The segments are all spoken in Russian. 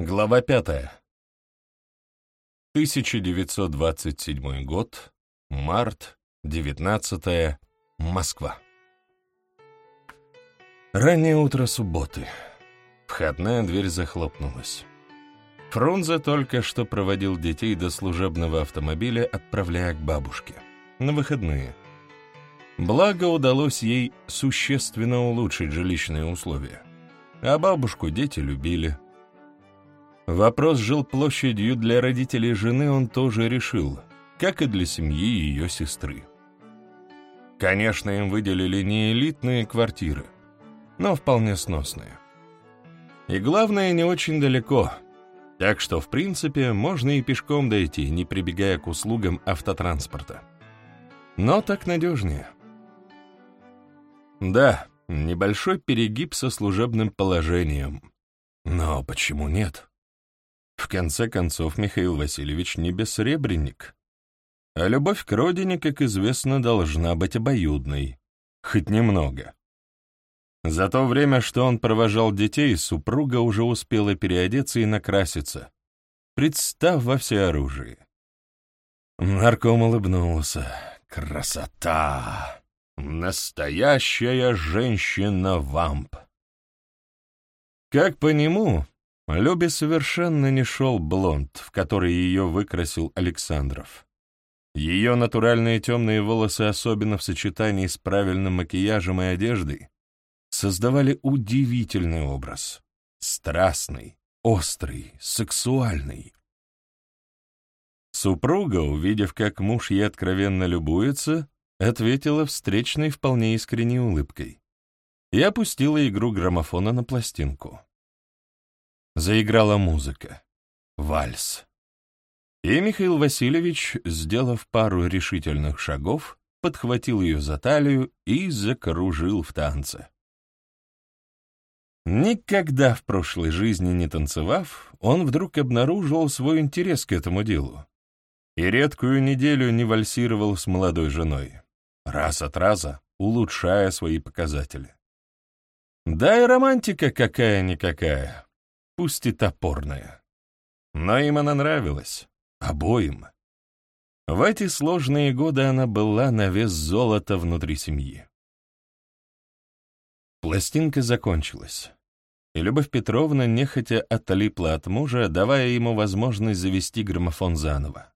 Глава пятая. 1927 год, март, 19 Москва. Раннее утро субботы. Входная дверь захлопнулась. Фрунзе только что проводил детей до служебного автомобиля, отправляя к бабушке. На выходные. Благо удалось ей существенно улучшить жилищные условия. А бабушку дети любили. Вопрос с жилплощадью для родителей жены он тоже решил, как и для семьи ее сестры. Конечно, им выделили не элитные квартиры, но вполне сносные. И главное, не очень далеко, так что, в принципе, можно и пешком дойти, не прибегая к услугам автотранспорта. Но так надежнее. Да, небольшой перегиб со служебным положением. Но почему нет? В конце концов, Михаил Васильевич не бессребренник. А любовь к родине, как известно, должна быть обоюдной. Хоть немного. За то время, что он провожал детей, супруга уже успела переодеться и накраситься, представ во всеоружии. Нарком улыбнулся. «Красота! Настоящая женщина-вамп!» Как по нему, Любе совершенно не шел блонд, в который ее выкрасил Александров. Ее натуральные темные волосы, особенно в сочетании с правильным макияжем и одеждой, создавали удивительный образ. Страстный, острый, сексуальный. Супруга, увидев, как муж ей откровенно любуется, ответила встречной вполне искренней улыбкой и опустила игру граммофона на пластинку. Заиграла музыка. Вальс. И Михаил Васильевич, сделав пару решительных шагов, подхватил ее за талию и закружил в танце. Никогда в прошлой жизни не танцевав, он вдруг обнаружил свой интерес к этому делу. И редкую неделю не вальсировал с молодой женой, раз от раза улучшая свои показатели. Да и романтика какая-никакая, пусть и топорная. Но им она нравилась, обоим. В эти сложные годы она была на вес золота внутри семьи. Пластинка закончилась, и Любовь Петровна нехотя отлипла от мужа, давая ему возможность завести граммофон заново.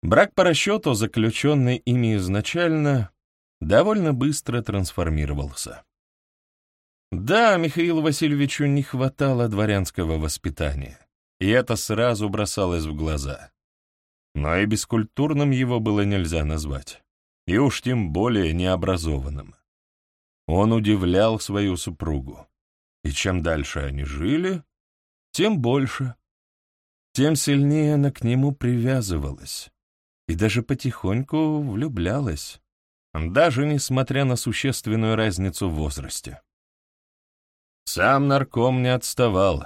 Брак по расчету, заключенный ими изначально, довольно быстро трансформировался. Да, Михаилу Васильевичу не хватало дворянского воспитания, и это сразу бросалось в глаза. Но и бескультурным его было нельзя назвать, и уж тем более необразованным. Он удивлял свою супругу, и чем дальше они жили, тем больше, тем сильнее она к нему привязывалась и даже потихоньку влюблялась, даже несмотря на существенную разницу в возрасте. Сам нарком не отставал.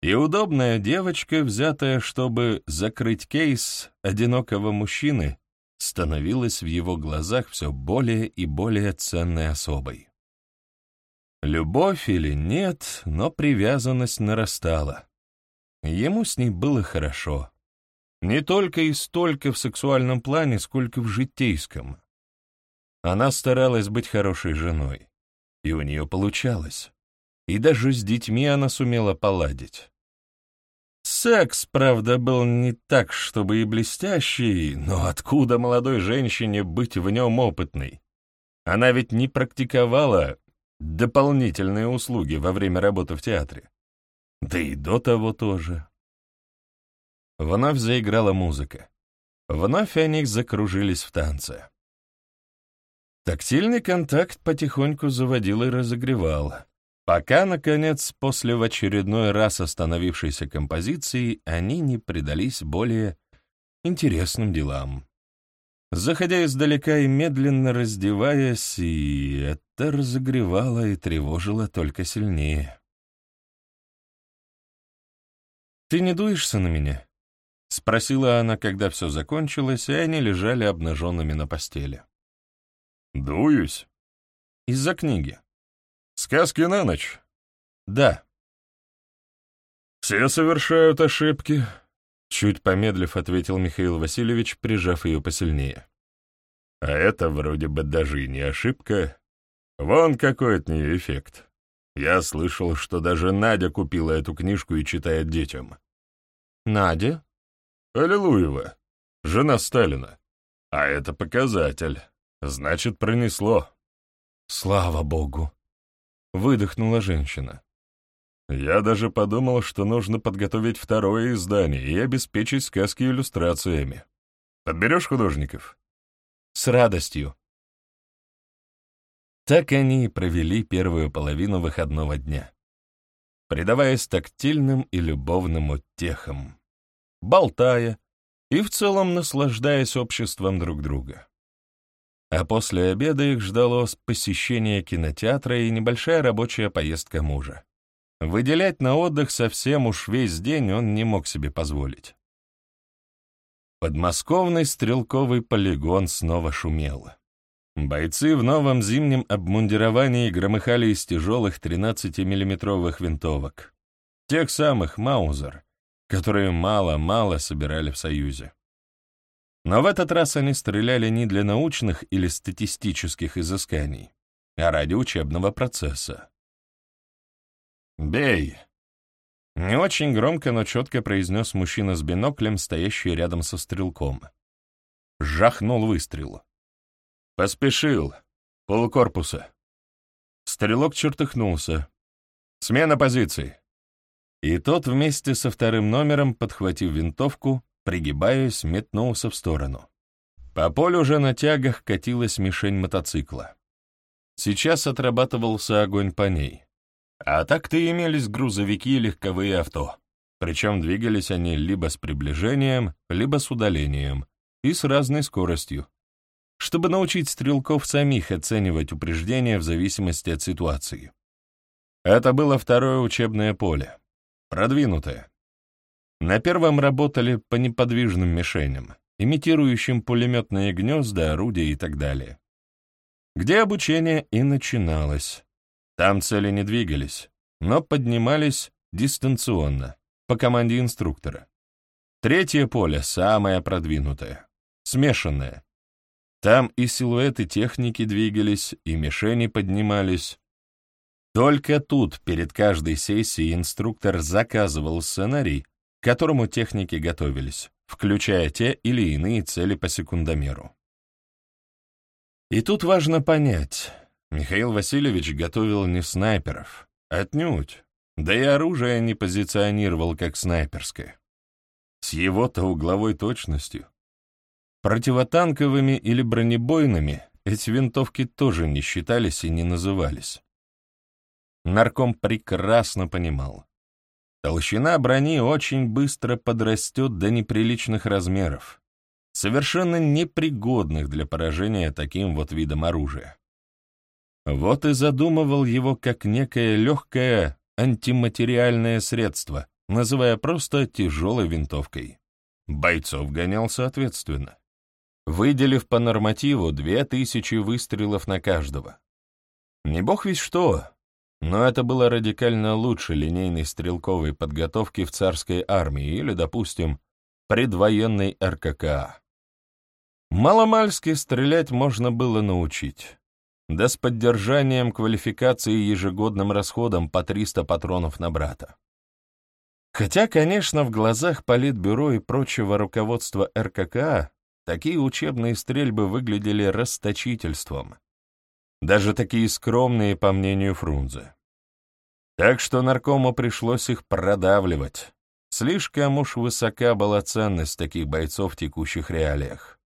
И удобная девочка, взятая, чтобы закрыть кейс одинокого мужчины, становилась в его глазах все более и более ценной особой. Любовь или нет, но привязанность нарастала. Ему с ней было хорошо. Не только и столько в сексуальном плане, сколько в житейском. Она старалась быть хорошей женой, и у нее получалось и даже с детьми она сумела поладить. Секс, правда, был не так, чтобы и блестящий, но откуда молодой женщине быть в нем опытной? Она ведь не практиковала дополнительные услуги во время работы в театре. Да и до того тоже. Вновь заиграла музыка. Вновь они закружились в танце. Тактильный контакт потихоньку заводил и разогревал. Пока, наконец, после в очередной раз остановившейся композиции, они не предались более интересным делам. Заходя издалека и медленно раздеваясь, и это разогревало и тревожило только сильнее. «Ты не дуешься на меня?» — спросила она, когда все закончилось, и они лежали обнаженными на постели. «Дуюсь?» «Из-за книги». Сказки на ночь? Да. «Все совершают ошибки», — чуть помедлив ответил Михаил Васильевич, прижав ее посильнее. «А это вроде бы даже и не ошибка. Вон какой от нее эффект. Я слышал, что даже Надя купила эту книжку и читает детям». «Надя?» «Аллилуева, жена Сталина. А это показатель. Значит, пронесло». «Слава Богу!» — выдохнула женщина. Я даже подумал, что нужно подготовить второе издание и обеспечить сказки иллюстрациями. Подберешь художников? С радостью. Так они и провели первую половину выходного дня, предаваясь тактильным и любовным утехам, болтая и в целом наслаждаясь обществом друг друга. А после обеда их ждало посещение кинотеатра и небольшая рабочая поездка мужа. Выделять на отдых совсем уж весь день он не мог себе позволить. Подмосковный стрелковый полигон снова шумел. Бойцы в новом зимнем обмундировании громыхали из тяжелых 13-миллиметровых винтовок. Тех самых «Маузер», которые мало-мало собирали в Союзе. Но в этот раз они стреляли не для научных или статистических изысканий, а ради учебного процесса. «Бей!» Не очень громко, но четко произнес мужчина с биноклем, стоящий рядом со стрелком. Жахнул выстрел. «Поспешил. Полкорпуса». Стрелок чертыхнулся. «Смена позиций». И тот вместе со вторым номером, подхватив винтовку, пригибаясь, метнулся в сторону. По полю уже на тягах катилась мишень мотоцикла. Сейчас отрабатывался огонь по ней. А так-то имелись грузовики и легковые авто. Причем двигались они либо с приближением, либо с удалением, и с разной скоростью, чтобы научить стрелков самих оценивать упреждения в зависимости от ситуации. Это было второе учебное поле, продвинутое. На первом работали по неподвижным мишеням, имитирующим пулеметные гнезда, орудия и так далее. Где обучение и начиналось. Там цели не двигались, но поднимались дистанционно, по команде инструктора. Третье поле, самое продвинутое, смешанное. Там и силуэты техники двигались, и мишени поднимались. Только тут перед каждой сессией инструктор заказывал сценарий, которому техники готовились, включая те или иные цели по секундомеру. И тут важно понять, Михаил Васильевич готовил не снайперов, отнюдь, да и оружие не позиционировал как снайперское. С его-то угловой точностью. Противотанковыми или бронебойными эти винтовки тоже не считались и не назывались. Нарком прекрасно понимал. Толщина брони очень быстро подрастет до неприличных размеров, совершенно непригодных для поражения таким вот видом оружия. Вот и задумывал его как некое легкое антиматериальное средство, называя просто тяжелой винтовкой. Бойцов гонял соответственно, выделив по нормативу две тысячи выстрелов на каждого. Не бог ведь что, но это было радикально лучше линейной стрелковой подготовки в царской армии или, допустим, предвоенной РККА. Маломальски стрелять можно было научить да с поддержанием квалификации и ежегодным расходом по 300 патронов на брата. Хотя, конечно, в глазах Политбюро и прочего руководства РККА такие учебные стрельбы выглядели расточительством, даже такие скромные, по мнению Фрунзе. Так что наркому пришлось их продавливать. Слишком уж высока была ценность таких бойцов в текущих реалиях.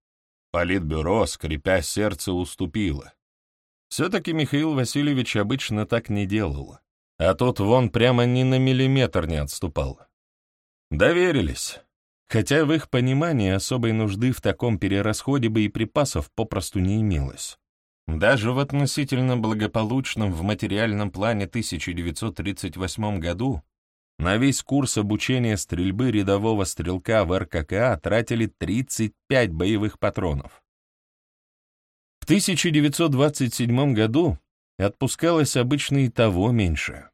Политбюро, скрипя сердце, уступило. Все-таки Михаил Васильевич обычно так не делал, а тот вон прямо ни на миллиметр не отступал. Доверились, хотя в их понимании особой нужды в таком перерасходе боеприпасов попросту не имелось. Даже в относительно благополучном в материальном плане 1938 году на весь курс обучения стрельбы рядового стрелка в РККА тратили 35 боевых патронов. В 1927 году отпускалось обычно и того меньше.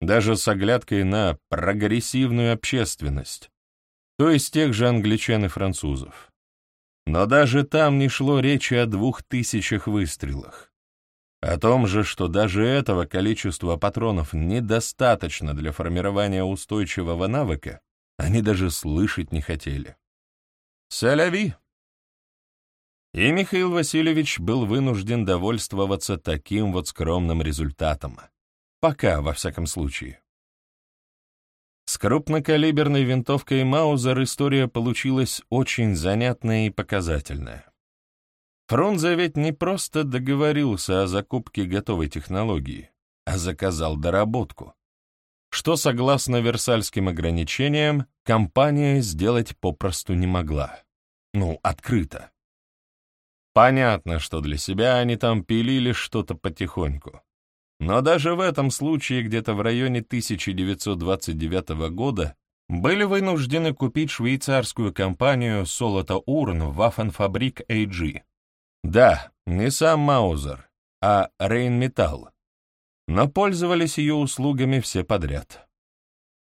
даже с оглядкой на прогрессивную общественность, то есть тех же англичан и французов. Но даже там не шло речи о двух тысячах выстрелах. О том же, что даже этого количества патронов недостаточно для формирования устойчивого навыка, они даже слышать не хотели. Соляви! И Михаил Васильевич был вынужден довольствоваться таким вот скромным результатом. Пока, во всяком случае. С крупнокалиберной винтовкой Маузер история получилась очень занятная и показательная. Фрунзе ведь не просто договорился о закупке готовой технологии, а заказал доработку, что, согласно Версальским ограничениям, компания сделать попросту не могла. Ну, открыто. Понятно, что для себя они там пилили что-то потихоньку. Но даже в этом случае где-то в районе 1929 года были вынуждены купить швейцарскую компанию Солото Урн Waffenfabrik AG. Да, не сам Маузер, а Рейнметалл. Но пользовались ее услугами все подряд.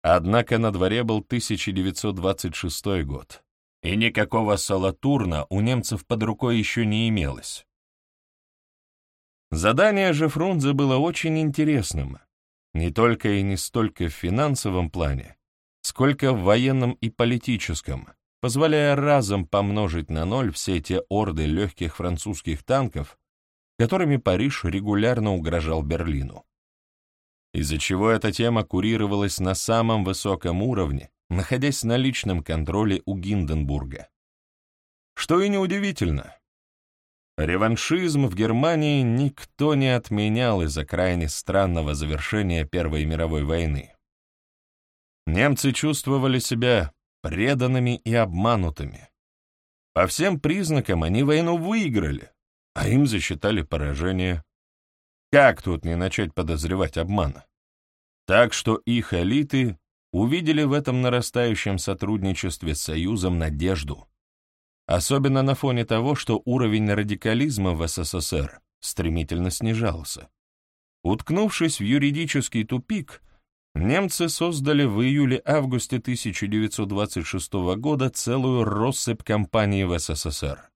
Однако на дворе был 1926 год, и никакого Солотурна у немцев под рукой еще не имелось. Задание же Фрунзе было очень интересным, не только и не столько в финансовом плане, сколько в военном и политическом, позволяя разом помножить на ноль все те орды легких французских танков, которыми Париж регулярно угрожал Берлину. Из-за чего эта тема курировалась на самом высоком уровне, находясь на личном контроле у Гинденбурга. Что и неудивительно, Реваншизм в Германии никто не отменял из-за крайне странного завершения Первой мировой войны. Немцы чувствовали себя преданными и обманутыми. По всем признакам они войну выиграли, а им засчитали поражение. Как тут не начать подозревать обмана? Так что их элиты увидели в этом нарастающем сотрудничестве с Союзом надежду особенно на фоне того, что уровень радикализма в СССР стремительно снижался. Уткнувшись в юридический тупик, немцы создали в июле-августе 1926 года целую россыпь компаний в СССР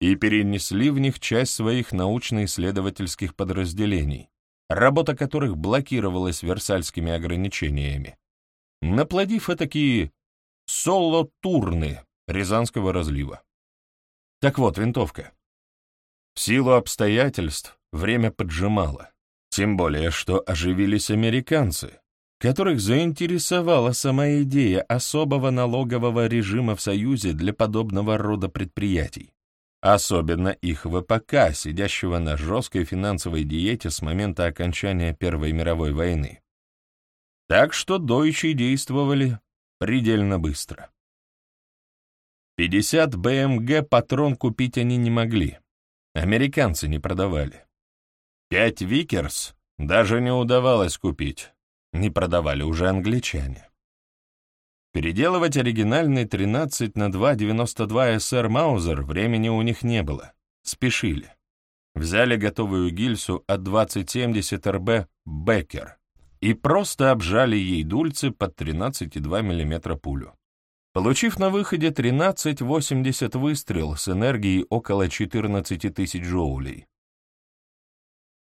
и перенесли в них часть своих научно-исследовательских подразделений, работа которых блокировалась Версальскими ограничениями, наплодив этакие соло-турны Рязанского разлива. Так вот, винтовка. В силу обстоятельств время поджимало. Тем более, что оживились американцы, которых заинтересовала сама идея особого налогового режима в Союзе для подобного рода предприятий. Особенно их ВПК, сидящего на жесткой финансовой диете с момента окончания Первой мировой войны. Так что дойчи действовали предельно быстро. 50 БМГ патрон купить они не могли. Американцы не продавали. Пять Викерс даже не удавалось купить. Не продавали уже англичане. Переделывать оригинальный 13 на 2.92 СР Маузер времени у них не было. Спешили. Взяли готовую гильсу от 2070 РБ Беккер и просто обжали ей дульцы под 13,2 мм пулю получив на выходе 13-80 выстрел с энергией около 14 тысяч джоулей.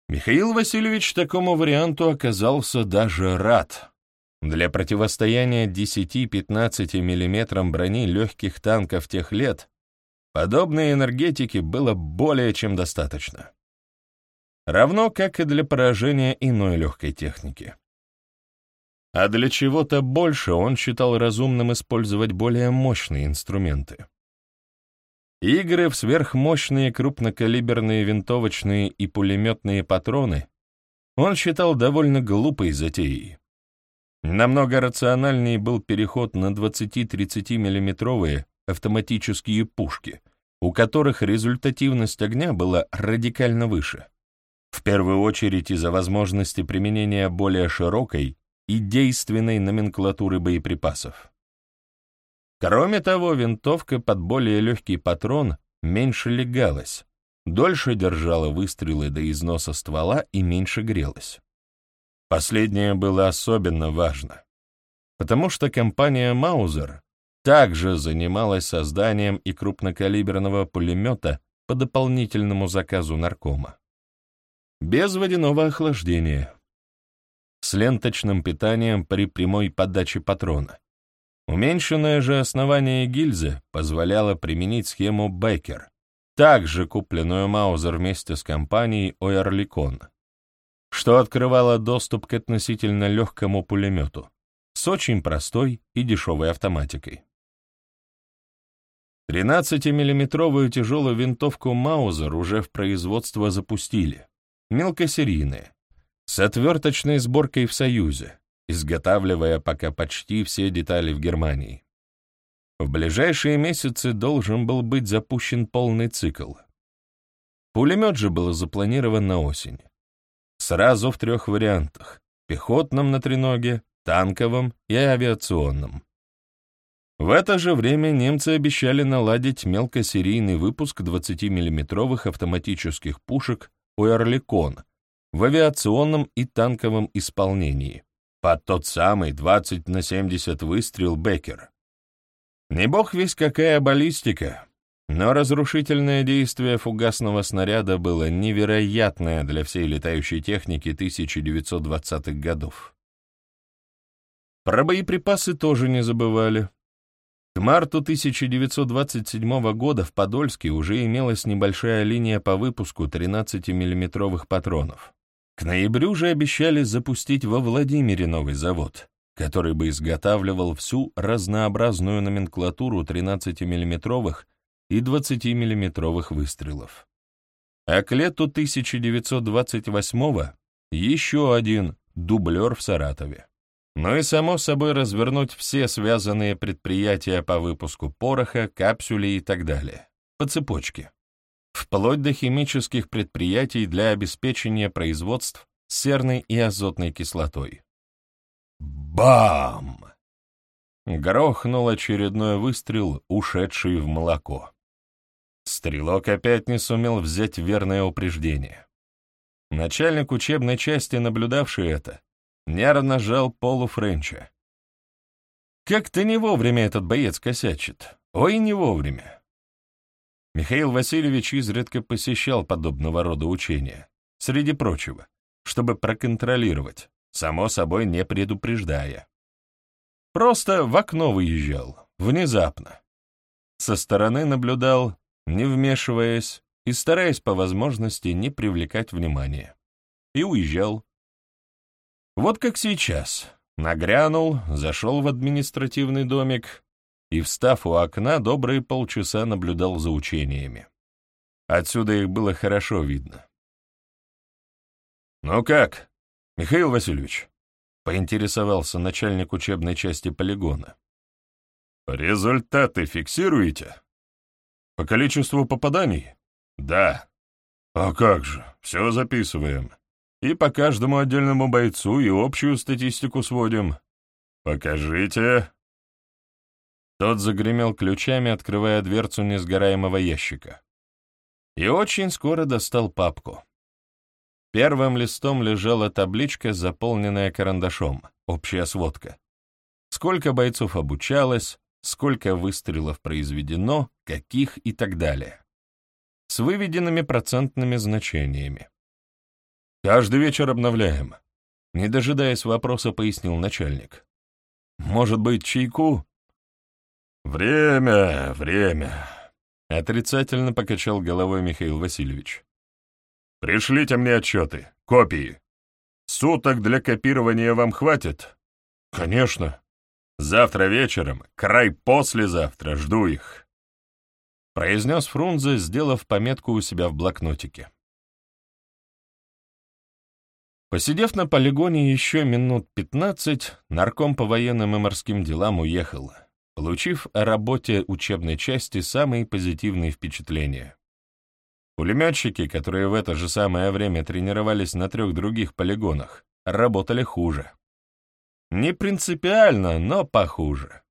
Михаил Васильевич такому варианту оказался даже рад. Для противостояния 10-15 мм брони легких танков тех лет подобной энергетики было более чем достаточно. Равно как и для поражения иной легкой техники. А для чего-то больше он считал разумным использовать более мощные инструменты. Игры в сверхмощные крупнокалиберные винтовочные и пулеметные патроны он считал довольно глупой затеей. Намного рациональнее был переход на 20-30 миллиметровые автоматические пушки, у которых результативность огня была радикально выше. В первую очередь из-за возможности применения более широкой и действенной номенклатуры боеприпасов. Кроме того, винтовка под более легкий патрон меньше легалась, дольше держала выстрелы до износа ствола и меньше грелась. Последнее было особенно важно, потому что компания «Маузер» также занималась созданием и крупнокалиберного пулемета по дополнительному заказу наркома. Без водяного охлаждения, с ленточным питанием при прямой подаче патрона. Уменьшенное же основание гильзы позволяло применить схему Беккер, также купленную Маузер вместе с компанией Ойерликон, что открывало доступ к относительно легкому пулемету с очень простой и дешевой автоматикой. 13-миллиметровую тяжелую винтовку Маузер уже в производство запустили, мелкосерийные, с отверточной сборкой в Союзе, изготавливая пока почти все детали в Германии. В ближайшие месяцы должен был быть запущен полный цикл. Пулемет же был запланирован на осень. Сразу в трех вариантах — пехотном на треноге, танковом и авиационном. В это же время немцы обещали наладить мелкосерийный выпуск 20-миллиметровых автоматических пушек «Уэрликон» в авиационном и танковом исполнении под тот самый 20 на 70 выстрел Беккер. Не бог весь какая баллистика, но разрушительное действие фугасного снаряда было невероятное для всей летающей техники 1920-х годов. Про боеприпасы тоже не забывали. К марту 1927 года в Подольске уже имелась небольшая линия по выпуску 13-миллиметровых патронов. К ноябрю же обещали запустить во Владимире новый завод, который бы изготавливал всю разнообразную номенклатуру 13-миллиметровых и 20-миллиметровых выстрелов. А к лету 1928 еще один дублер в Саратове. Ну и, само собой, развернуть все связанные предприятия по выпуску пороха, капсулей и так далее, по цепочке вплоть до химических предприятий для обеспечения производств серной и азотной кислотой. Бам! Грохнул очередной выстрел, ушедший в молоко. Стрелок опять не сумел взять верное упреждение. Начальник учебной части, наблюдавший это, нервно жал полу Френча. Как-то не вовремя этот боец косячит. Ой, не вовремя. Михаил Васильевич изредка посещал подобного рода учения, среди прочего, чтобы проконтролировать, само собой не предупреждая. Просто в окно выезжал, внезапно. Со стороны наблюдал, не вмешиваясь и стараясь по возможности не привлекать внимания. И уезжал. Вот как сейчас. Нагрянул, зашел в административный домик, и, встав у окна, добрые полчаса наблюдал за учениями. Отсюда их было хорошо видно. «Ну как, Михаил Васильевич?» — поинтересовался начальник учебной части полигона. «Результаты фиксируете?» «По количеству попаданий?» «Да». «А как же, все записываем. И по каждому отдельному бойцу и общую статистику сводим. Покажите». Тот загремел ключами, открывая дверцу несгораемого ящика. И очень скоро достал папку. Первым листом лежала табличка, заполненная карандашом, общая сводка. Сколько бойцов обучалось, сколько выстрелов произведено, каких и так далее. С выведенными процентными значениями. «Каждый вечер обновляем», — не дожидаясь вопроса, пояснил начальник. «Может быть, чайку?» «Время, время», — отрицательно покачал головой Михаил Васильевич. «Пришлите мне отчеты, копии. Суток для копирования вам хватит?» «Конечно. Завтра вечером, край послезавтра, жду их», — произнес Фрунзе, сделав пометку у себя в блокнотике. Посидев на полигоне еще минут пятнадцать, нарком по военным и морским делам уехал получив о работе учебной части самые позитивные впечатления. Пулеметчики, которые в это же самое время тренировались на трех других полигонах, работали хуже. Не принципиально, но похуже.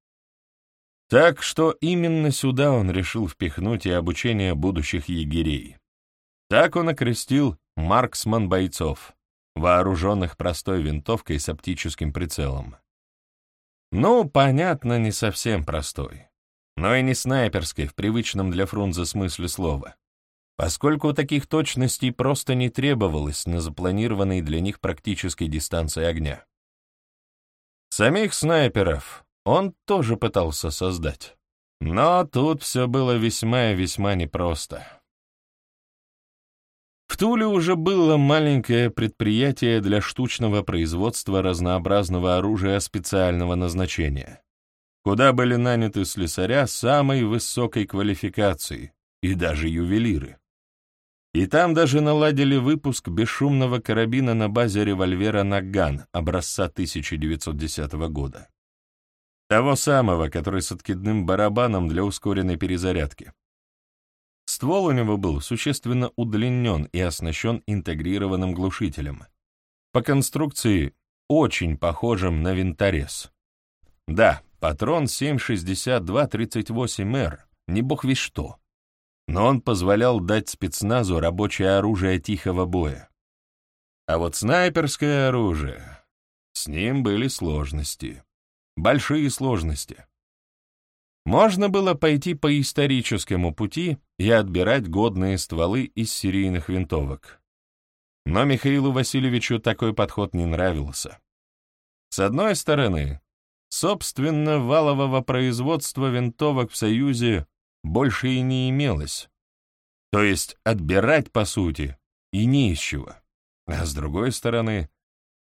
Так что именно сюда он решил впихнуть и обучение будущих егерей. Так он окрестил марксман бойцов, вооруженных простой винтовкой с оптическим прицелом. Ну, понятно, не совсем простой, но и не снайперской в привычном для Фрунзе смысле слова, поскольку таких точностей просто не требовалось на запланированной для них практической дистанции огня. Самих снайперов он тоже пытался создать, но тут все было весьма и весьма непросто. В Туле уже было маленькое предприятие для штучного производства разнообразного оружия специального назначения, куда были наняты слесаря самой высокой квалификации и даже ювелиры. И там даже наладили выпуск бесшумного карабина на базе револьвера «Наган» образца 1910 года. Того самого, который с откидным барабаном для ускоренной перезарядки. Ствол у него был существенно удлинен и оснащен интегрированным глушителем. По конструкции очень похожим на винторез. Да, патрон 7,62-38Р, не бог весь что. Но он позволял дать спецназу рабочее оружие тихого боя. А вот снайперское оружие... С ним были сложности. Большие сложности. Можно было пойти по историческому пути и отбирать годные стволы из серийных винтовок. Но Михаилу Васильевичу такой подход не нравился. С одной стороны, собственно, валового производства винтовок в Союзе больше и не имелось. То есть отбирать, по сути, и не из чего. А с другой стороны,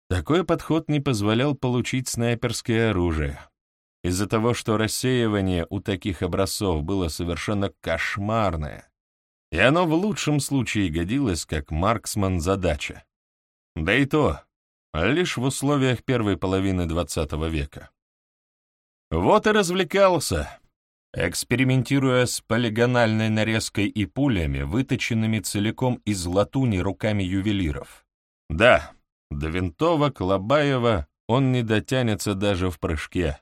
такой подход не позволял получить снайперское оружие из-за того, что рассеивание у таких образцов было совершенно кошмарное, и оно в лучшем случае годилось как марксман задача. Да и то, лишь в условиях первой половины XX века. Вот и развлекался, экспериментируя с полигональной нарезкой и пулями, выточенными целиком из латуни руками ювелиров. Да, до винтовок Лобаева он не дотянется даже в прыжке,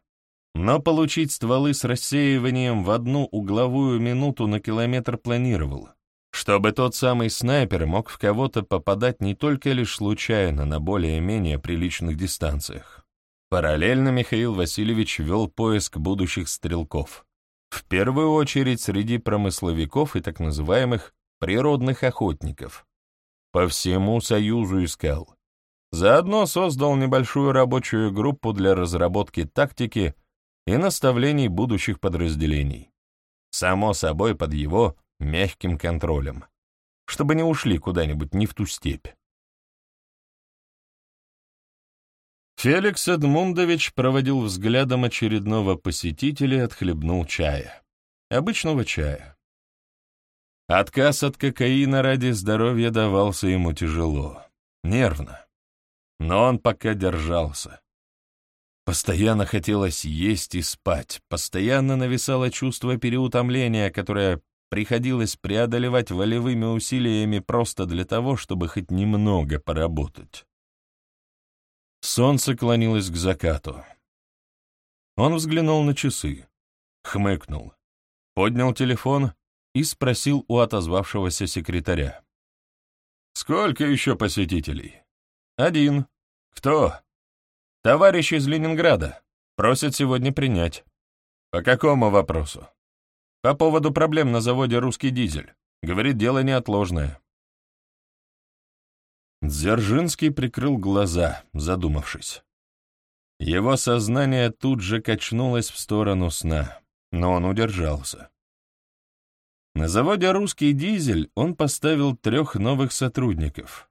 но получить стволы с рассеиванием в одну угловую минуту на километр планировал, чтобы тот самый снайпер мог в кого-то попадать не только лишь случайно на более-менее приличных дистанциях. Параллельно Михаил Васильевич вел поиск будущих стрелков. В первую очередь среди промысловиков и так называемых природных охотников. По всему Союзу искал. Заодно создал небольшую рабочую группу для разработки тактики и наставлений будущих подразделений. Само собой, под его мягким контролем, чтобы не ушли куда-нибудь не в ту степь. Феликс Эдмундович проводил взглядом очередного посетителя и отхлебнул чая. Обычного чая. Отказ от кокаина ради здоровья давался ему тяжело, нервно. Но он пока держался. Постоянно хотелось есть и спать, постоянно нависало чувство переутомления, которое приходилось преодолевать волевыми усилиями просто для того, чтобы хоть немного поработать. Солнце клонилось к закату. Он взглянул на часы, хмыкнул, поднял телефон и спросил у отозвавшегося секретаря. «Сколько еще посетителей?» «Один». «Кто?» Товарищ из Ленинграда. Просит сегодня принять. По какому вопросу? По поводу проблем на заводе «Русский дизель». Говорит, дело неотложное. Дзержинский прикрыл глаза, задумавшись. Его сознание тут же качнулось в сторону сна, но он удержался. На заводе «Русский дизель» он поставил трех новых сотрудников,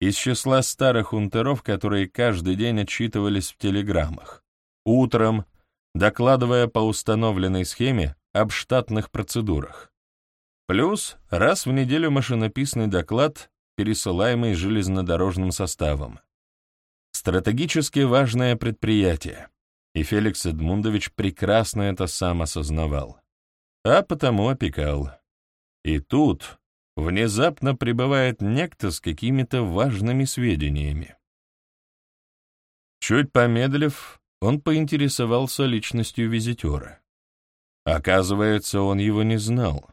из числа старых унтеров, которые каждый день отчитывались в телеграммах. Утром, докладывая по установленной схеме об штатных процедурах. Плюс раз в неделю машинописный доклад, пересылаемый железнодорожным составом. Стратегически важное предприятие, и Феликс Эдмундович прекрасно это сам осознавал, а потому опекал. И тут, внезапно прибывает некто с какими-то важными сведениями. Чуть помедлив, он поинтересовался личностью визитера. Оказывается, он его не знал.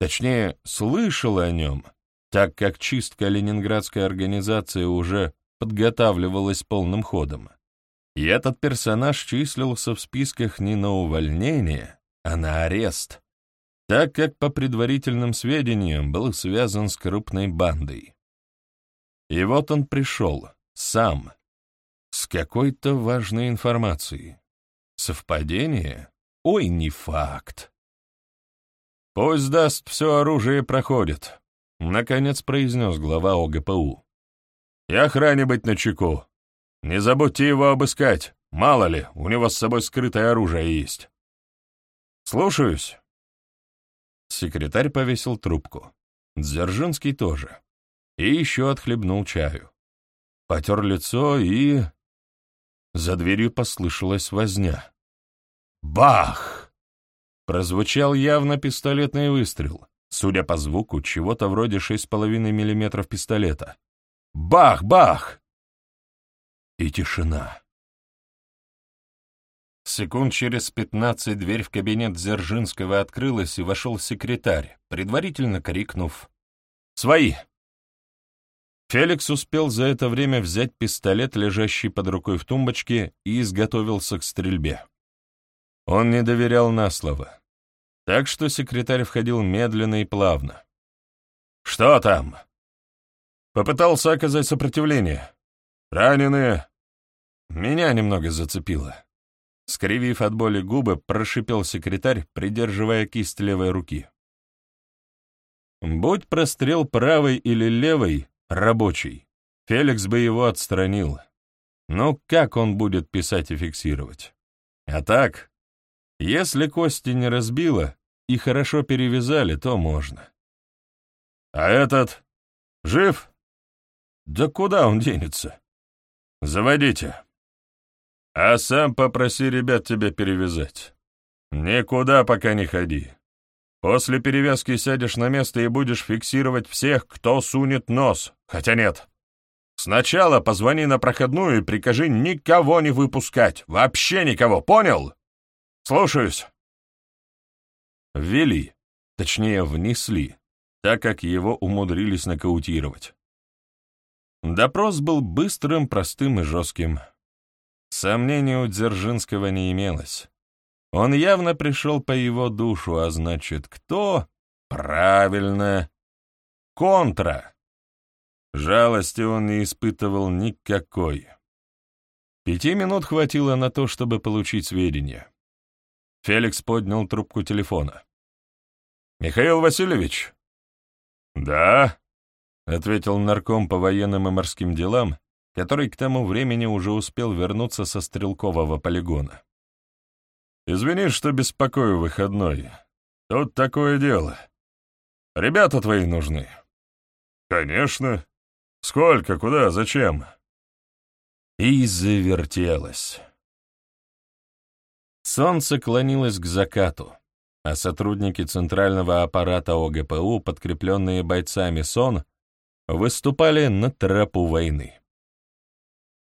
Точнее, слышал о нем, так как чистка ленинградской организации уже подготавливалась полным ходом. И этот персонаж числился в списках не на увольнение, а на арест, так как, по предварительным сведениям, был связан с крупной бандой. И вот он пришел, сам, с какой-то важной информацией. Совпадение? Ой, не факт. «Пусть даст все оружие и проходит», — наконец произнес глава ОГПУ. «И охране быть начеку. Не забудьте его обыскать. Мало ли, у него с собой скрытое оружие есть». «Слушаюсь». Секретарь повесил трубку. Дзержинский тоже. И еще отхлебнул чаю. Потер лицо и... За дверью послышалась возня. Бах! Прозвучал явно пистолетный выстрел, судя по звуку, чего-то вроде 6,5 мм пистолета. Бах-бах! И тишина. Секунд через пятнадцать дверь в кабинет Дзержинского открылась, и вошел секретарь, предварительно крикнув «Свои!». Феликс успел за это время взять пистолет, лежащий под рукой в тумбочке, и изготовился к стрельбе. Он не доверял на слово, так что секретарь входил медленно и плавно. «Что там?» Попытался оказать сопротивление. «Раненые?» Меня немного зацепило. Скривив от боли губы, прошипел секретарь, придерживая кисть левой руки. Будь прострел правой или левой, рабочий, Феликс бы его отстранил. Но как он будет писать и фиксировать? А так, если кости не разбило и хорошо перевязали, то можно. А этот жив? Да куда он денется? Заводите. А сам попроси ребят тебя перевязать. Никуда пока не ходи. После перевязки сядешь на место и будешь фиксировать всех, кто сунет нос. Хотя нет. Сначала позвони на проходную и прикажи никого не выпускать. Вообще никого, понял? Слушаюсь. Ввели, точнее, внесли, так как его умудрились нокаутировать. Допрос был быстрым, простым и жестким. Сомнений у Дзержинского не имелось. Он явно пришел по его душу, а значит, кто? Правильно. Контра. Жалости он не испытывал никакой. Пяти минут хватило на то, чтобы получить сведения. Феликс поднял трубку телефона. «Михаил Васильевич?» «Да», — ответил нарком по военным и морским делам, который к тому времени уже успел вернуться со стрелкового полигона. «Извини, что беспокою выходной. Тут такое дело. Ребята твои нужны». «Конечно. Сколько, куда, зачем?» И завертелось. Солнце клонилось к закату, а сотрудники центрального аппарата ОГПУ, подкрепленные бойцами СОН, выступали на тропу войны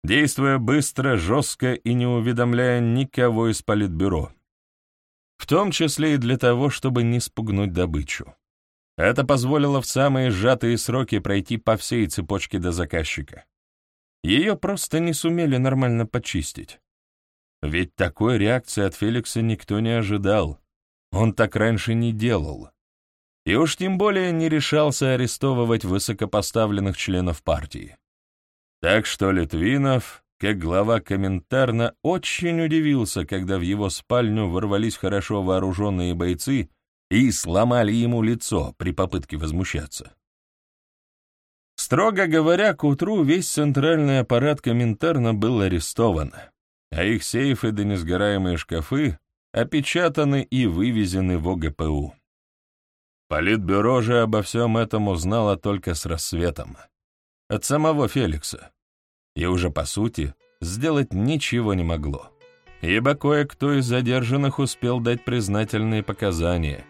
действуя быстро, жестко и не уведомляя никого из политбюро, в том числе и для того, чтобы не спугнуть добычу. Это позволило в самые сжатые сроки пройти по всей цепочке до заказчика. Ее просто не сумели нормально почистить. Ведь такой реакции от Феликса никто не ожидал. Он так раньше не делал. И уж тем более не решался арестовывать высокопоставленных членов партии. Так что Литвинов, как глава Коминтерна, очень удивился, когда в его спальню ворвались хорошо вооруженные бойцы и сломали ему лицо при попытке возмущаться. Строго говоря, к утру весь центральный аппарат Коминтерна был арестован, а их сейфы да несгораемые шкафы опечатаны и вывезены в ОГПУ. Политбюро же обо всем этом узнало только с рассветом от самого Феликса, и уже по сути сделать ничего не могло, ибо кое-кто из задержанных успел дать признательные показания,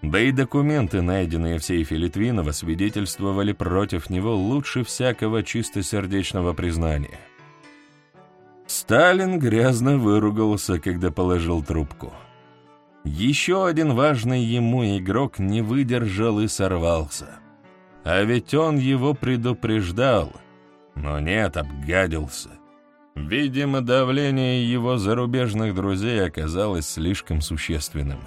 да и документы, найденные в сейфе Литвинова, свидетельствовали против него лучше всякого чистосердечного признания. Сталин грязно выругался, когда положил трубку. Еще один важный ему игрок не выдержал и сорвался — а ведь он его предупреждал. Но нет, обгадился. Видимо, давление его зарубежных друзей оказалось слишком существенным.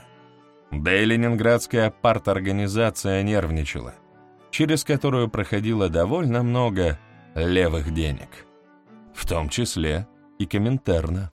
Да и ленинградская парторганизация нервничала, через которую проходило довольно много левых денег, в том числе и Коминтерна.